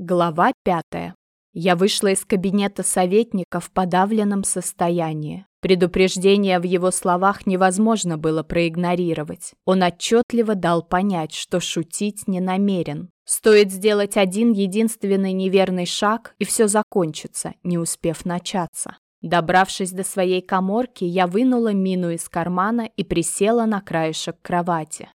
Глава пятая. Я вышла из кабинета советника в подавленном состоянии. Предупреждение в его словах невозможно было проигнорировать. Он отчетливо дал понять, что шутить не намерен. Стоит сделать один единственный неверный шаг, и все закончится, не успев начаться. Добравшись до своей коморки, я вынула мину из кармана и присела на краешек кровати.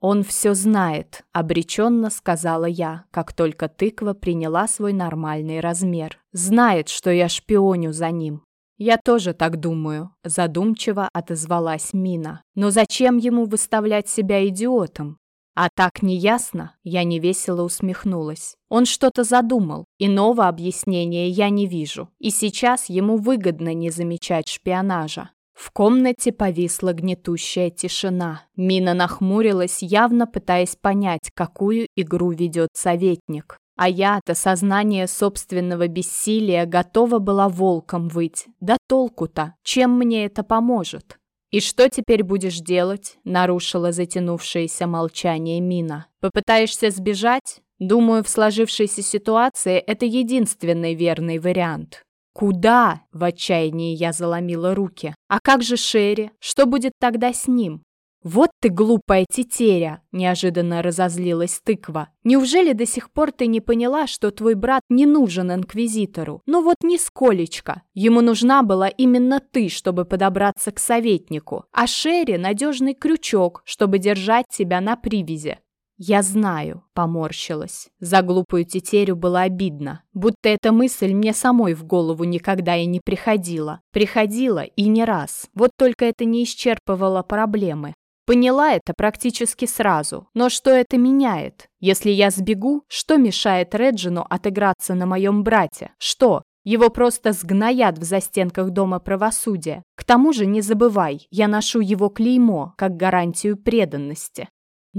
«Он все знает», — обреченно сказала я, как только тыква приняла свой нормальный размер. «Знает, что я шпионю за ним». «Я тоже так думаю», — задумчиво отозвалась Мина. «Но зачем ему выставлять себя идиотом? А так неясно, я невесело усмехнулась. Он что-то задумал, иного объяснения я не вижу. И сейчас ему выгодно не замечать шпионажа. В комнате повисла гнетущая тишина. Мина нахмурилась, явно пытаясь понять, какую игру ведет советник. А я от осознания собственного бессилия готова была волком выть. Да толку-то, чем мне это поможет? «И что теперь будешь делать?» – нарушила затянувшееся молчание Мина. «Попытаешься сбежать? Думаю, в сложившейся ситуации это единственный верный вариант». «Куда?» – в отчаянии я заломила руки. «А как же Шерри? Что будет тогда с ним?» «Вот ты глупая тетеря!» – неожиданно разозлилась тыква. «Неужели до сих пор ты не поняла, что твой брат не нужен инквизитору? Ну вот нисколечко. Ему нужна была именно ты, чтобы подобраться к советнику, а Шерри – надежный крючок, чтобы держать тебя на привязи. «Я знаю», — поморщилась. За глупую тетерю было обидно, будто эта мысль мне самой в голову никогда и не приходила. Приходила и не раз, вот только это не исчерпывало проблемы. Поняла это практически сразу. Но что это меняет? Если я сбегу, что мешает Реджину отыграться на моем брате? Что? Его просто сгноят в застенках Дома правосудия. К тому же не забывай, я ношу его клеймо, как гарантию преданности.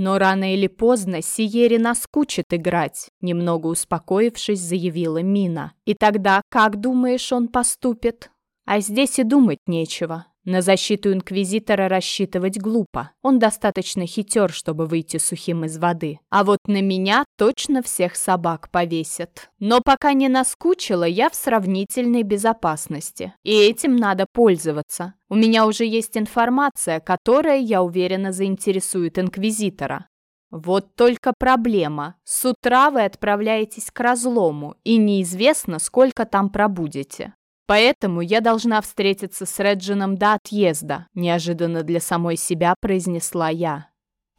Но рано или поздно Сиери наскучит играть, немного успокоившись, заявила Мина. И тогда как думаешь, он поступит? А здесь и думать нечего. На защиту Инквизитора рассчитывать глупо. Он достаточно хитер, чтобы выйти сухим из воды. А вот на меня точно всех собак повесят. Но пока не наскучило, я в сравнительной безопасности. И этим надо пользоваться. У меня уже есть информация, которая, я уверена, заинтересует Инквизитора. Вот только проблема. С утра вы отправляетесь к разлому, и неизвестно, сколько там пробудете. Поэтому я должна встретиться с Реджином до отъезда, неожиданно для самой себя произнесла я.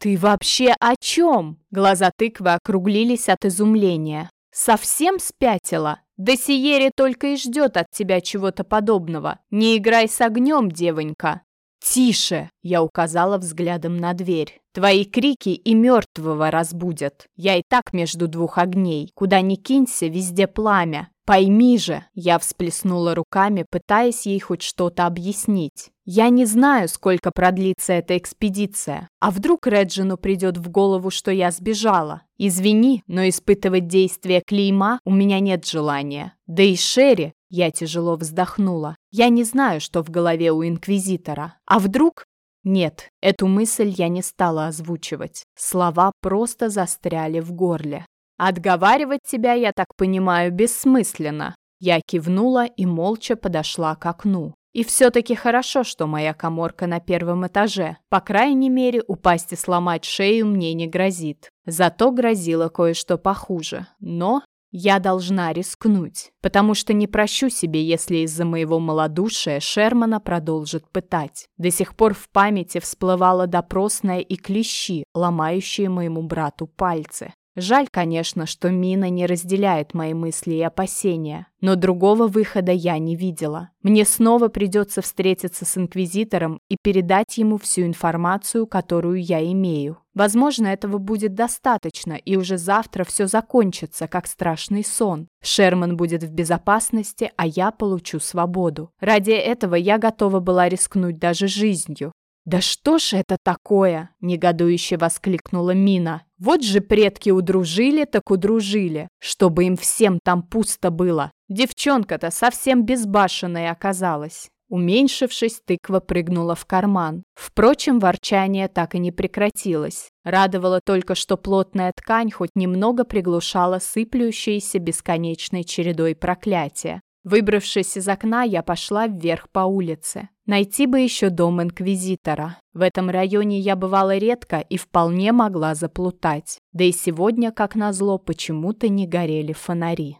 Ты вообще о чем? Глаза тыквы округлились от изумления. Совсем спятила? Да Сиери только и ждет от тебя чего-то подобного. Не играй с огнем, девонька. «Тише!» — я указала взглядом на дверь. «Твои крики и мертвого разбудят. Я и так между двух огней. Куда ни кинься, везде пламя. «Пойми же!» – я всплеснула руками, пытаясь ей хоть что-то объяснить. «Я не знаю, сколько продлится эта экспедиция. А вдруг Реджину придет в голову, что я сбежала? Извини, но испытывать действие клейма у меня нет желания. Да и Шерри, я тяжело вздохнула. Я не знаю, что в голове у Инквизитора. А вдруг нет, эту мысль я не стала озвучивать. Слова просто застряли в горле. Отговаривать тебя, я так понимаю, бессмысленно. Я кивнула и молча подошла к окну. И все-таки хорошо, что моя коморка на первом этаже. По крайней мере, упасть и сломать шею мне не грозит. Зато грозило кое-что похуже. Но я должна рискнуть, потому что не прощу себе, если из-за моего малодушия Шермана продолжит пытать. До сих пор в памяти всплывала допросная и клещи, ломающие моему брату пальцы. Жаль, конечно, что Мина не разделяет мои мысли и опасения, но другого выхода я не видела. Мне снова придется встретиться с Инквизитором и передать ему всю информацию, которую я имею. Возможно, этого будет достаточно, и уже завтра все закончится, как страшный сон. Шерман будет в безопасности, а я получу свободу. Ради этого я готова была рискнуть даже жизнью. «Да что ж это такое?» – негодующе воскликнула Мина. «Вот же предки удружили, так удружили, чтобы им всем там пусто было. Девчонка-то совсем безбашенная оказалась». Уменьшившись, тыква прыгнула в карман. Впрочем, ворчание так и не прекратилось. Радовало только, что плотная ткань хоть немного приглушала сыплющиеся бесконечной чередой проклятия. Выбравшись из окна, я пошла вверх по улице. Найти бы еще дом инквизитора. В этом районе я бывала редко и вполне могла заплутать. Да и сегодня, как назло, почему-то не горели фонари.